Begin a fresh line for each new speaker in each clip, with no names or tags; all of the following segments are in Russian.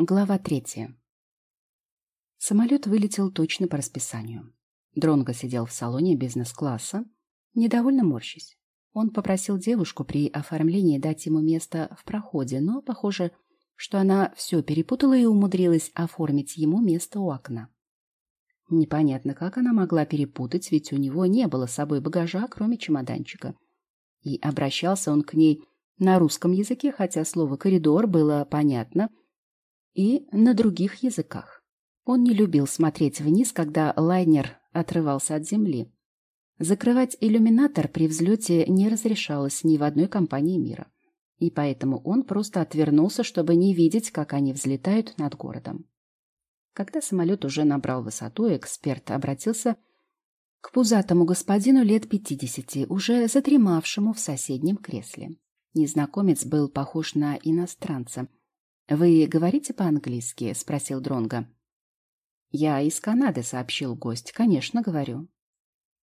Глава третья. Самолет вылетел точно по расписанию. Дронго сидел в салоне бизнес-класса, недовольно морщись. Он попросил девушку при оформлении дать ему место в проходе, но, похоже, что она все перепутала и умудрилась оформить ему место у окна. Непонятно, как она могла перепутать, ведь у него не было с собой багажа, кроме чемоданчика. И обращался он к ней на русском языке, хотя слово «коридор» было понятно — и на других языках. Он не любил смотреть вниз, когда лайнер отрывался от земли. Закрывать иллюминатор при взлете не разрешалось ни в одной компании мира. И поэтому он просто отвернулся, чтобы не видеть, как они взлетают над городом. Когда самолет уже набрал высоту, эксперт обратился к пузатому господину лет пятидесяти, уже задремавшему в соседнем кресле. Незнакомец был похож на иностранца, «Вы говорите по-английски?» — спросил Дронго. «Я из Канады», — сообщил гость. «Конечно, говорю».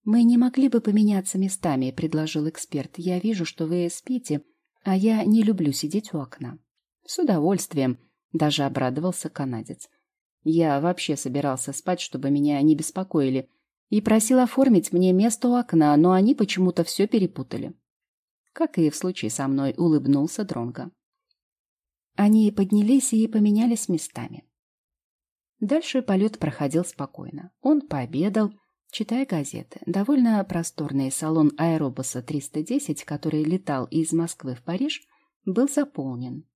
«Мы не могли бы поменяться местами», — предложил эксперт. «Я вижу, что вы спите, а я не люблю сидеть у окна». «С удовольствием», — даже обрадовался канадец. «Я вообще собирался спать, чтобы меня не беспокоили, и просил оформить мне место у окна, но они почему-то все перепутали». Как и в случае со мной, улыбнулся Дронго. Они поднялись и поменялись местами. Дальше полет проходил спокойно. Он пообедал, читая газеты. Довольно просторный салон аэробуса 310, который летал из Москвы в Париж, был заполнен.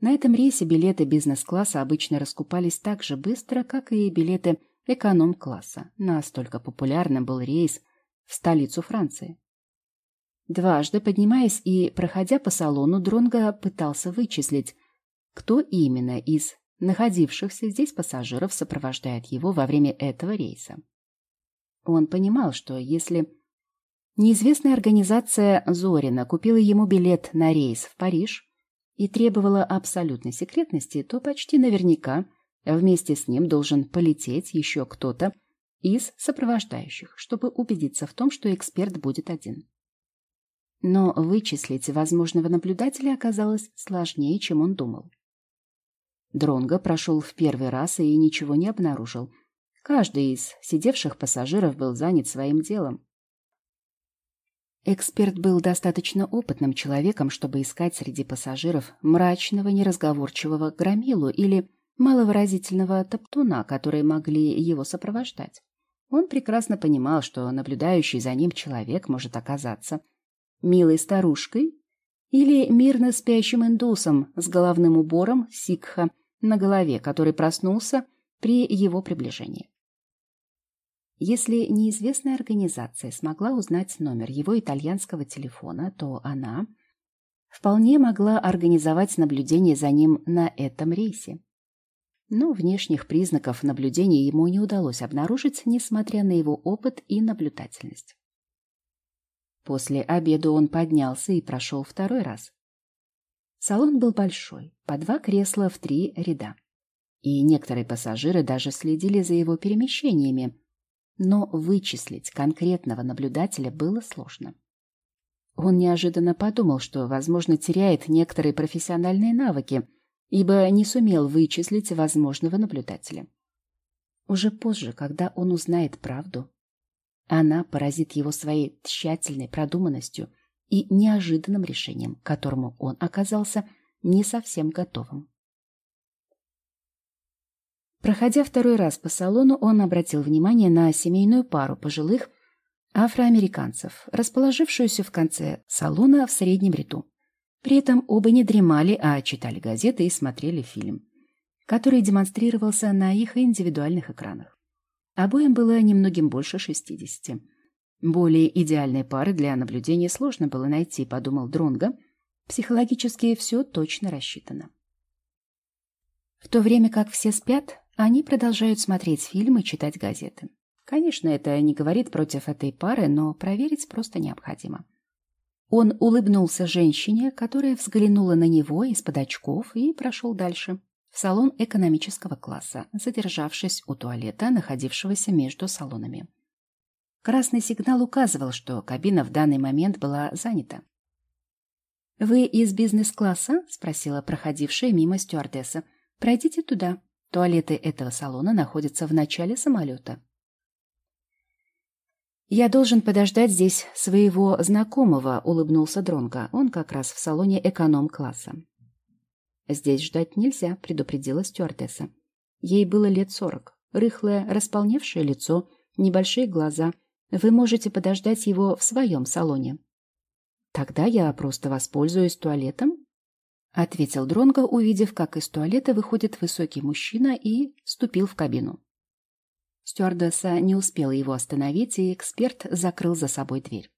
На этом рейсе билеты бизнес-класса обычно раскупались так же быстро, как и билеты эконом-класса. Настолько популярным был рейс в столицу Франции. Дважды поднимаясь и проходя по салону, Дронго пытался вычислить, кто именно из находившихся здесь пассажиров сопровождает его во время этого рейса. Он понимал, что если неизвестная организация Зорина купила ему билет на рейс в Париж и требовала абсолютной секретности, то почти наверняка вместе с ним должен полететь еще кто-то из сопровождающих, чтобы убедиться в том, что эксперт будет один. Но вычислить возможного наблюдателя оказалось сложнее, чем он думал. Дронго прошел в первый раз и ничего не обнаружил. Каждый из сидевших пассажиров был занят своим делом. Эксперт был достаточно опытным человеком, чтобы искать среди пассажиров мрачного, неразговорчивого громилу или маловыразительного топтуна, которые могли его сопровождать. Он прекрасно понимал, что наблюдающий за ним человек может оказаться милой старушкой или мирно спящим индусом с головным убором сикха на голове, который проснулся при его приближении. Если неизвестная организация смогла узнать номер его итальянского телефона, то она вполне могла организовать наблюдение за ним на этом рейсе. Но внешних признаков наблюдения ему не удалось обнаружить, несмотря на его опыт и наблюдательность. После обеда он поднялся и прошел второй раз. Салон был большой, по два кресла в три ряда. И некоторые пассажиры даже следили за его перемещениями. Но вычислить конкретного наблюдателя было сложно. Он неожиданно подумал, что, возможно, теряет некоторые профессиональные навыки, ибо не сумел вычислить возможного наблюдателя. Уже позже, когда он узнает правду, она поразит его своей тщательной продуманностью и неожиданным решением, к которому он оказался не совсем готовым. Проходя второй раз по салону, он обратил внимание на семейную пару пожилых афроамериканцев, расположившуюся в конце салона в среднем ряду. При этом оба не дремали, а читали газеты и смотрели фильм, который демонстрировался на их индивидуальных экранах. Обоим было немногим больше шестидесяти. Более идеальной пары для наблюдения сложно было найти, подумал Дронго. Психологически все точно рассчитано. В то время как все спят, они продолжают смотреть фильмы и читать газеты. Конечно, это не говорит против этой пары, но проверить просто необходимо. Он улыбнулся женщине, которая взглянула на него из-под очков и прошел дальше, в салон экономического класса, задержавшись у туалета, находившегося между салонами. Красный сигнал указывал, что кабина в данный момент была занята. «Вы из бизнес-класса?» — спросила проходившая мимо стюардесса. Пройдите туда. Туалеты этого салона находятся в начале самолета. «Я должен подождать здесь своего знакомого», — улыбнулся Дронго. Он как раз в салоне эконом-класса. «Здесь ждать нельзя», — предупредила стюардесса. Ей было лет сорок. Рыхлое, располневшее лицо, небольшие глаза. Вы можете подождать его в своем салоне. «Тогда я просто воспользуюсь туалетом», — ответил Дронго, увидев, как из туалета выходит высокий мужчина и ступил в кабину. Стюардесса не успела его остановить, и эксперт закрыл за собой дверь.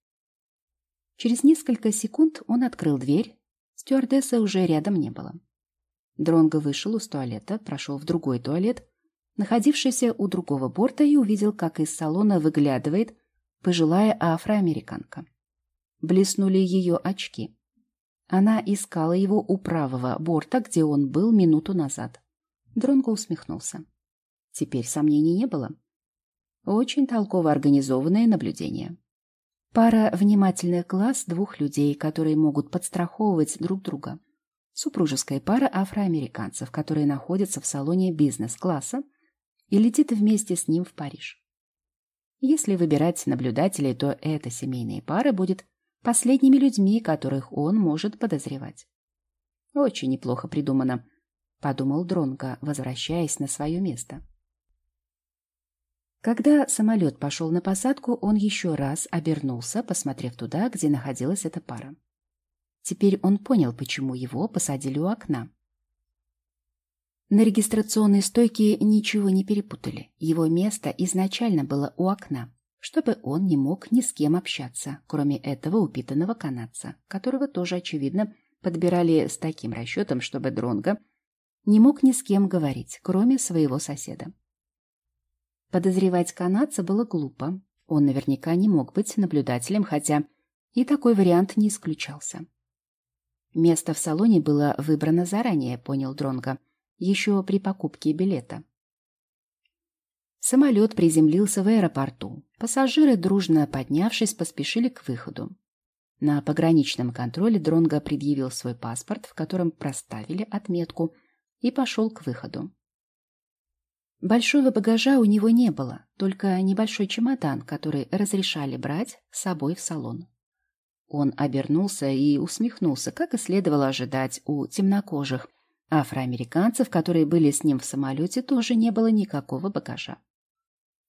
Через несколько секунд он открыл дверь. Стюардессы уже рядом не было. Дронго вышел из туалета, прошел в другой туалет, находившийся у другого борта, и увидел, как из салона выглядывает пожилая афроамериканка. Блеснули ее очки. Она искала его у правого борта, где он был минуту назад. Дронго усмехнулся. Теперь сомнений не было. Очень толково организованное наблюдение. Пара внимательных глаз двух людей, которые могут подстраховывать друг друга. Супружеская пара афроамериканцев, которые находятся в салоне бизнес-класса и летит вместе с ним в Париж. Если выбирать наблюдателей, то эта семейная пара будет последними людьми, которых он может подозревать. Очень неплохо придумано, подумал Дронго, возвращаясь на свое место. Когда самолет пошел на посадку, он еще раз обернулся, посмотрев туда, где находилась эта пара. Теперь он понял, почему его посадили у окна. На регистрационной стойке ничего не перепутали. Его место изначально было у окна, чтобы он не мог ни с кем общаться, кроме этого упитанного канадца, которого тоже, очевидно, подбирали с таким расчетом, чтобы Дронго не мог ни с кем говорить, кроме своего соседа. Подозревать канадца было глупо. Он наверняка не мог быть наблюдателем, хотя и такой вариант не исключался. Место в салоне было выбрано заранее, понял Дронго, еще при покупке билета. Самолет приземлился в аэропорту. Пассажиры, дружно поднявшись, поспешили к выходу. На пограничном контроле Дронго предъявил свой паспорт, в котором проставили отметку, и пошел к выходу. Большого багажа у него не было, только небольшой чемодан, который разрешали брать с собой в салон. Он обернулся и усмехнулся, как и следовало ожидать у темнокожих. Афроамериканцев, которые были с ним в самолете, тоже не было никакого багажа.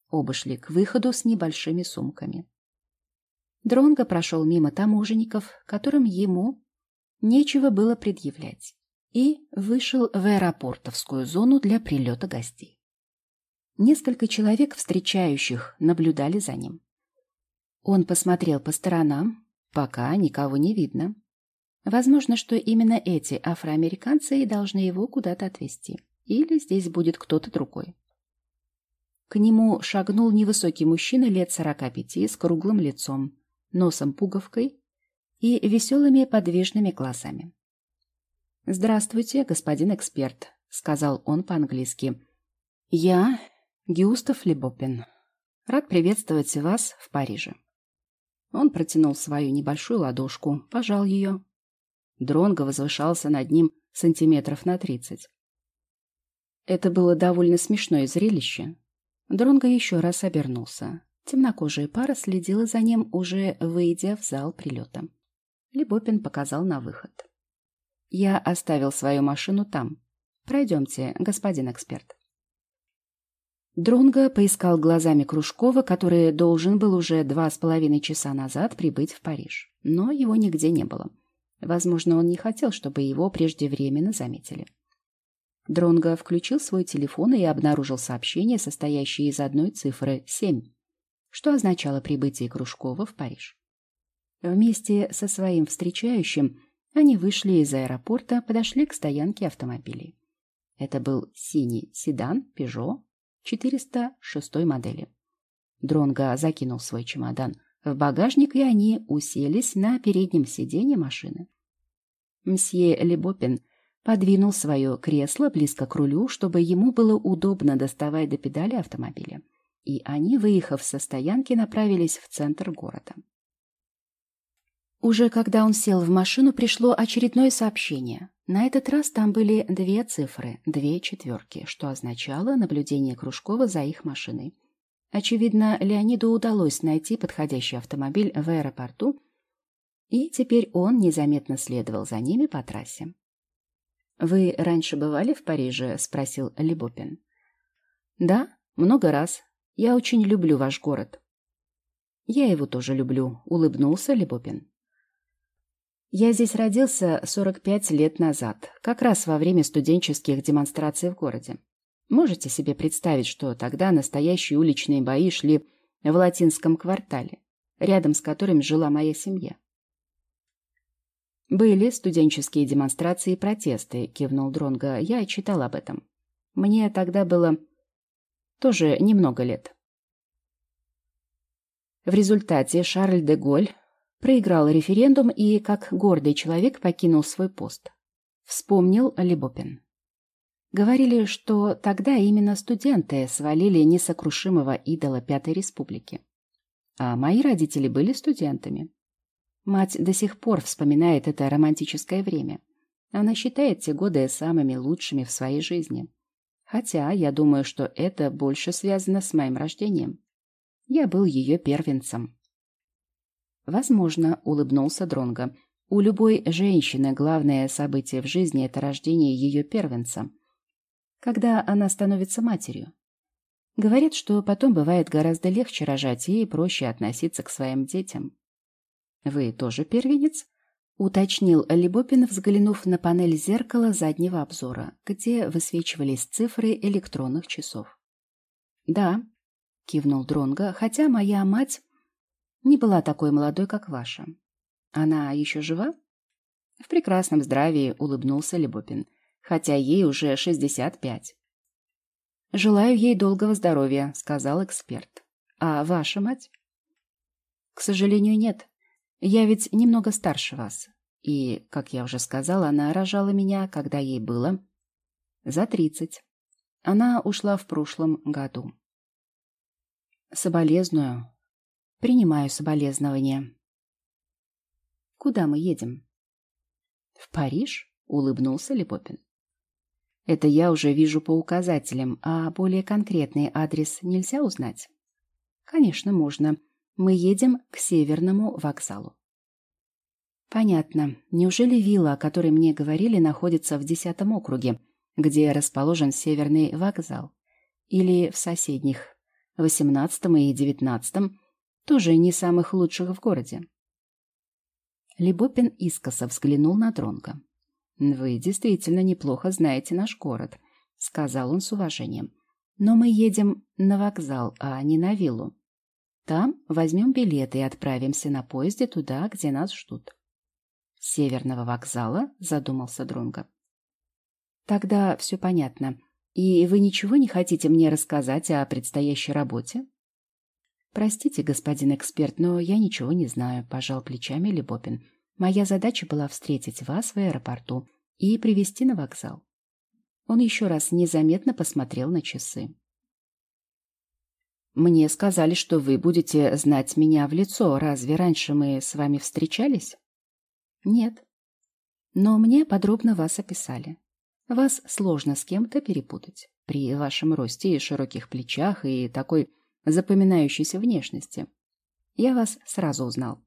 Оба шли к выходу с небольшими сумками. Дронго прошел мимо таможенников, которым ему нечего было предъявлять, и вышел в аэропортовскую зону для прилета гостей. Несколько человек, встречающих, наблюдали за ним. Он посмотрел по сторонам, пока никого не видно. Возможно, что именно эти афроамериканцы и должны его куда-то отвезти. Или здесь будет кто-то другой. К нему шагнул невысокий мужчина лет сорока пяти с круглым лицом, носом-пуговкой и веселыми подвижными глазами. «Здравствуйте, господин эксперт», — сказал он по-английски. «Я Гюстав Лебопин. Рад приветствовать вас в Париже. Он протянул свою небольшую ладошку, пожал ее. Дронго возвышался над ним сантиметров на тридцать. Это было довольно смешное зрелище. Дронго еще раз обернулся. Темнокожая пара следила за ним, уже выйдя в зал прилета. Лебопин показал на выход. «Я оставил свою машину там. Пройдемте, господин эксперт». Дронго поискал глазами Кружкова, который должен был уже два с половиной часа назад прибыть в Париж. Но его нигде не было. Возможно, он не хотел, чтобы его преждевременно заметили. Дронго включил свой телефон и обнаружил сообщение, состоящее из одной цифры — семь, что означало прибытие Кружкова в Париж. Вместе со своим встречающим они вышли из аэропорта, подошли к стоянке автомобилей. Это был синий седан Peugeot 406 модели. Дронго закинул свой чемодан в багажник, и они уселись на переднем сиденье машины. Мсье Лебопин подвинул свое кресло близко к рулю, чтобы ему было удобно доставать до педали автомобиля. И они, выехав со стоянки, направились в центр города. Уже когда он сел в машину, пришло очередное сообщение. На этот раз там были две цифры, две четверки, что означало наблюдение Кружкова за их машиной. Очевидно, Леониду удалось найти подходящий автомобиль в аэропорту, и теперь он незаметно следовал за ними по трассе. «Вы раньше бывали в Париже?» — спросил Лебопин. «Да, много раз. Я очень люблю ваш город». «Я его тоже люблю», — улыбнулся Лебопин. «Я здесь родился 45 лет назад, как раз во время студенческих демонстраций в городе. Можете себе представить, что тогда настоящие уличные бои шли в латинском квартале, рядом с которым жила моя семья. «Были студенческие демонстрации и протесты», — кивнул Дронга. «Я читал об этом. Мне тогда было тоже немного лет». В результате Шарль де Голь проиграл референдум и, как гордый человек, покинул свой пост. Вспомнил Лебопин. Говорили, что тогда именно студенты свалили несокрушимого идола Пятой Республики. А мои родители были студентами. Мать до сих пор вспоминает это романтическое время. Она считает те годы самыми лучшими в своей жизни. Хотя я думаю, что это больше связано с моим рождением. Я был ее первенцем. Возможно, улыбнулся Дронго. У любой женщины главное событие в жизни – это рождение ее первенца. Когда она становится матерью. Говорят, что потом бывает гораздо легче рожать и проще относиться к своим детям. «Вы тоже первенец?» — уточнил Лебопин, взглянув на панель зеркала заднего обзора, где высвечивались цифры электронных часов. «Да», — кивнул Дронга, «хотя моя мать не была такой молодой, как ваша. Она еще жива?» В прекрасном здравии улыбнулся Лебопин, хотя ей уже шестьдесят пять. «Желаю ей долгого здоровья», — сказал эксперт. «А ваша мать?» «К сожалению, нет», я ведь немного старше вас. И, как я уже сказала, она рожала меня, когда ей было за тридцать. Она ушла в прошлом году. Соболезную. Принимаю соболезнования. Куда мы едем? В Париж? Улыбнулся Лепопин. Это я уже вижу по указателям, а более конкретный адрес нельзя узнать? Конечно, можно. Мы едем к Северному вокзалу. Понятно. Неужели вилла, о которой мне говорили, находится в десятом округе, где расположен Северный вокзал? Или в соседних, восемнадцатом и девятнадцатом, тоже не самых лучших в городе? Лебопин искоса взглянул на Дронга. «Вы действительно неплохо знаете наш город», — сказал он с уважением. «Но мы едем на вокзал, а не на виллу. Там возьмем билеты и отправимся на поезде туда, где нас ждут. Северного вокзала, задумался Дронго. Тогда все понятно. И вы ничего не хотите мне рассказать о предстоящей работе? Простите, господин эксперт, но я ничего не знаю, пожал плечами Лебопин. Моя задача была встретить вас в аэропорту и привести на вокзал. Он еще раз незаметно посмотрел на часы. Мне сказали, что вы будете знать меня в лицо. Разве раньше мы с вами встречались? Нет. Но мне подробно вас описали. Вас сложно с кем-то перепутать. При вашем росте и широких плечах и такой запоминающейся внешности. Я вас сразу узнал.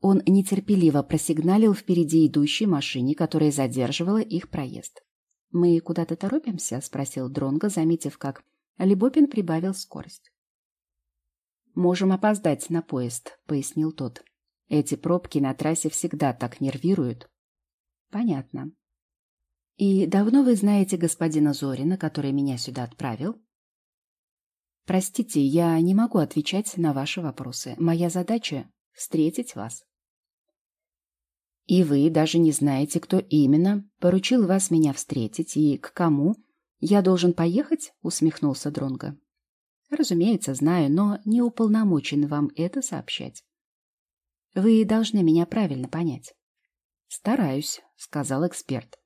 Он нетерпеливо просигналил впереди идущей машине, которая задерживала их проезд. «Мы куда-то торопимся?» — спросил Дронго, заметив, как Лебопин прибавил скорость. «Можем опоздать на поезд», — пояснил тот. «Эти пробки на трассе всегда так нервируют». «Понятно. И давно вы знаете господина Зорина, который меня сюда отправил?» «Простите, я не могу отвечать на ваши вопросы. Моя задача — встретить вас». «И вы даже не знаете, кто именно поручил вас меня встретить и к кому «Я должен поехать?» — усмехнулся Дронго. «Разумеется, знаю, но не уполномочен вам это сообщать. Вы должны меня правильно понять». «Стараюсь», — сказал эксперт.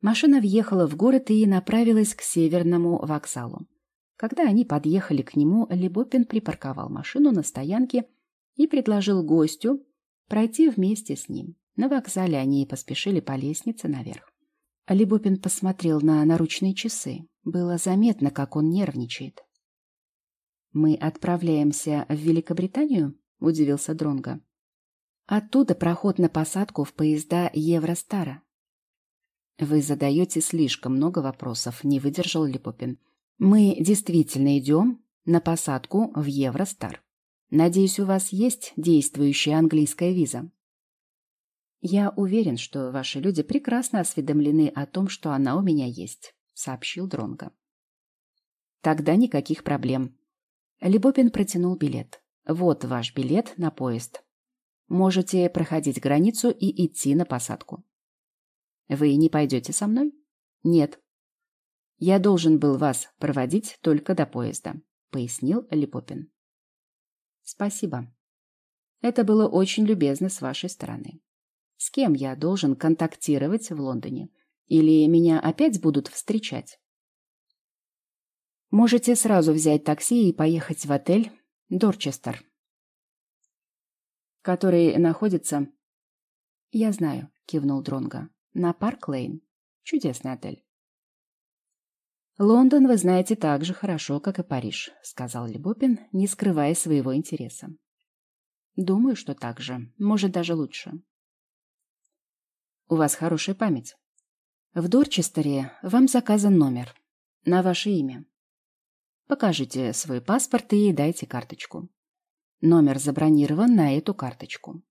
Машина въехала в город и направилась к северному вокзалу. Когда они подъехали к нему, Лебопин припарковал машину на стоянке и предложил гостю пройти вместе с ним. На вокзале они поспешили по лестнице наверх. Либопин посмотрел на наручные часы. Было заметно, как он нервничает. «Мы отправляемся в Великобританию?» — удивился Дронго. «Оттуда проход на посадку в поезда Евростара». «Вы задаете слишком много вопросов», — не выдержал Липопин. «Мы действительно идем на посадку в Евростар. Надеюсь, у вас есть действующая английская виза?» «Я уверен, что ваши люди прекрасно осведомлены о том, что она у меня есть», — сообщил Дронго. «Тогда никаких проблем». Лебопин протянул билет. «Вот ваш билет на поезд. Можете проходить границу и идти на посадку». «Вы не пойдете со мной?» «Нет». «Я должен был вас проводить только до поезда», — пояснил Липопин. «Спасибо. Это было очень любезно с вашей стороны. С кем я должен контактировать в Лондоне? Или меня опять будут встречать? Можете сразу взять такси и поехать в отель Дорчестер, который находится... Я знаю, кивнул Дронго. На Парк-Лейн. Чудесный отель. «Лондон вы знаете так же хорошо, как и Париж», — сказал Лебопин, не скрывая своего интереса. «Думаю, что так же. Может, даже лучше. У вас хорошая память. В Дорчестере вам заказан номер. На ваше имя. Покажите свой паспорт и дайте карточку. Номер забронирован на эту карточку.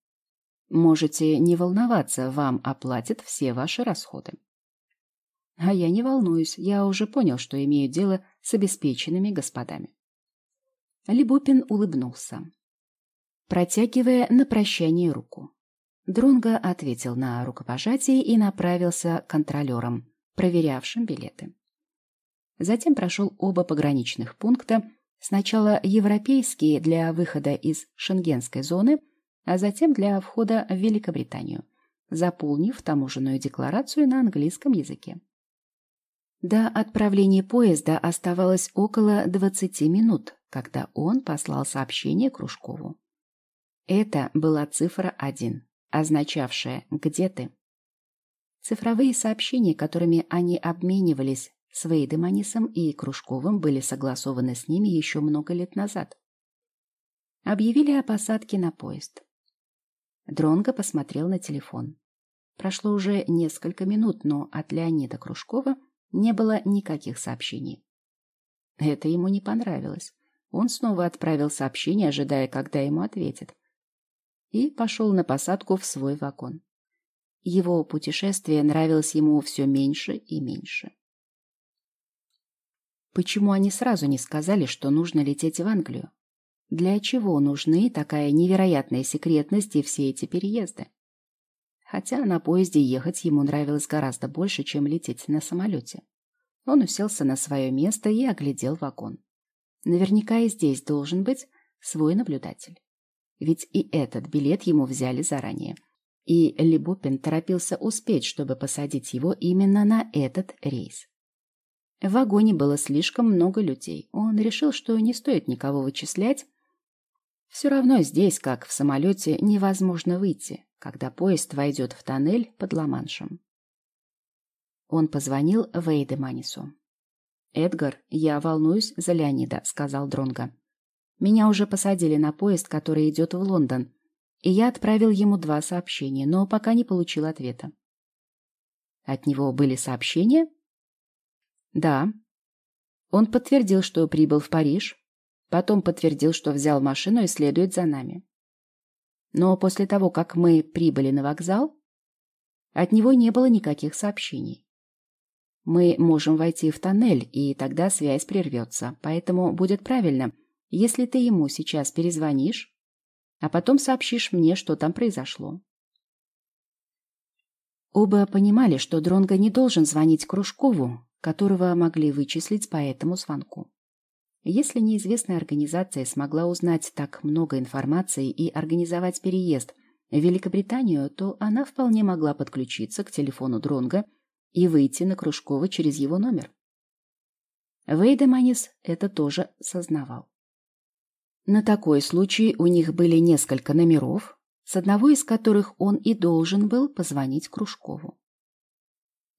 Можете не волноваться, вам оплатят все ваши расходы. А я не волнуюсь, я уже понял, что имею дело с обеспеченными господами. Либупин улыбнулся, протягивая на прощание руку. Дронго ответил на рукопожатие и направился к контролерам, проверявшим билеты. Затем прошел оба пограничных пункта, сначала европейские для выхода из шенгенской зоны, а затем для входа в Великобританию, заполнив таможенную декларацию на английском языке. До отправления поезда оставалось около 20 минут, когда он послал сообщение Кружкову. Это была цифра 1 означавшее «Где ты?». Цифровые сообщения, которыми они обменивались с Вейдеманисом и Кружковым, были согласованы с ними еще много лет назад. Объявили о посадке на поезд. Дронго посмотрел на телефон. Прошло уже несколько минут, но от Леонида Кружкова не было никаких сообщений. Это ему не понравилось. Он снова отправил сообщение, ожидая, когда ему ответят и пошел на посадку в свой вагон. Его путешествие нравилось ему все меньше и меньше. Почему они сразу не сказали, что нужно лететь в Англию? Для чего нужны такая невероятная секретность и все эти переезды? Хотя на поезде ехать ему нравилось гораздо больше, чем лететь на самолете. Он уселся на свое место и оглядел вагон. Наверняка и здесь должен быть свой наблюдатель. Ведь и этот билет ему взяли заранее. И Лебупин торопился успеть, чтобы посадить его именно на этот рейс. В вагоне было слишком много людей. Он решил, что не стоит никого вычислять. Все равно здесь, как в самолете, невозможно выйти, когда поезд войдет в тоннель под Ла-Маншем. Он позвонил Вейдеманису. «Эдгар, я волнуюсь за Леонида», — сказал Дронго. Меня уже посадили на поезд, который идет в Лондон, и я отправил ему два сообщения, но пока не получил ответа. От него были сообщения? Да. Он подтвердил, что прибыл в Париж, потом подтвердил, что взял машину и следует за нами. Но после того, как мы прибыли на вокзал, от него не было никаких сообщений. Мы можем войти в тоннель, и тогда связь прервется, поэтому будет правильно — если ты ему сейчас перезвонишь, а потом сообщишь мне, что там произошло. Оба понимали, что Дронго не должен звонить Кружкову, которого могли вычислить по этому звонку. Если неизвестная организация смогла узнать так много информации и организовать переезд в Великобританию, то она вполне могла подключиться к телефону Дронга и выйти на Кружкова через его номер. Вейдеманис это тоже сознавал. На такой случай у них были несколько номеров, с одного из которых он и должен был позвонить Кружкову.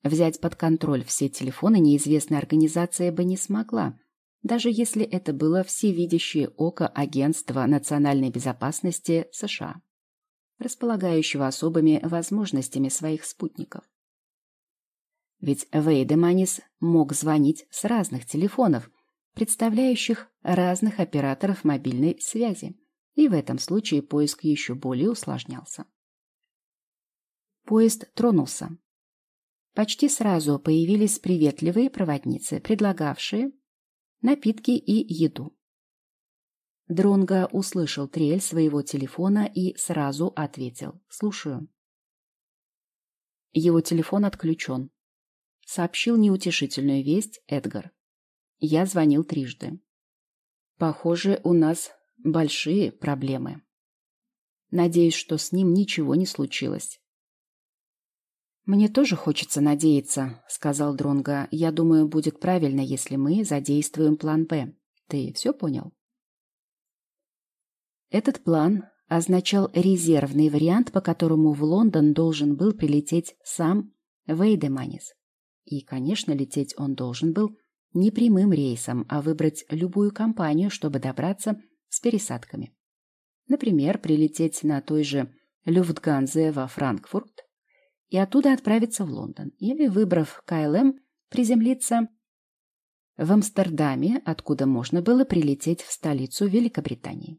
Взять под контроль все телефоны неизвестная организация бы не смогла, даже если это было всевидящее око Агентства национальной безопасности США, располагающего особыми возможностями своих спутников. Ведь Вейдеманис мог звонить с разных телефонов, представляющих разных операторов мобильной связи, и в этом случае поиск еще более усложнялся. Поезд тронулся. Почти сразу появились приветливые проводницы, предлагавшие напитки и еду. Дронго услышал трель своего телефона и сразу ответил «Слушаю». Его телефон отключен. Сообщил неутешительную весть Эдгар. Я звонил трижды. Похоже, у нас большие проблемы. Надеюсь, что с ним ничего не случилось. «Мне тоже хочется надеяться», — сказал Дронга. «Я думаю, будет правильно, если мы задействуем план «Б». Ты все понял?» Этот план означал резервный вариант, по которому в Лондон должен был прилететь сам Вейдеманис. И, конечно, лететь он должен был не прямым рейсом, а выбрать любую компанию, чтобы добраться с пересадками. Например, прилететь на той же Люфтганзе во Франкфурт, и оттуда отправиться в Лондон. Или, выбрав КЛМ, приземлиться в Амстердаме, откуда можно было прилететь в столицу Великобритании.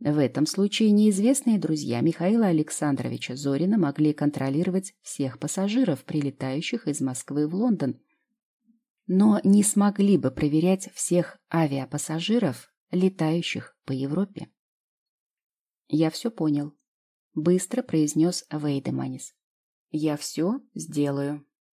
В этом случае неизвестные друзья Михаила Александровича Зорина могли контролировать всех пассажиров, прилетающих из Москвы в Лондон, но не смогли бы проверять всех авиапассажиров, летающих по Европе. «Я все понял», — быстро произнес Вейдеманис. Я все сделаю.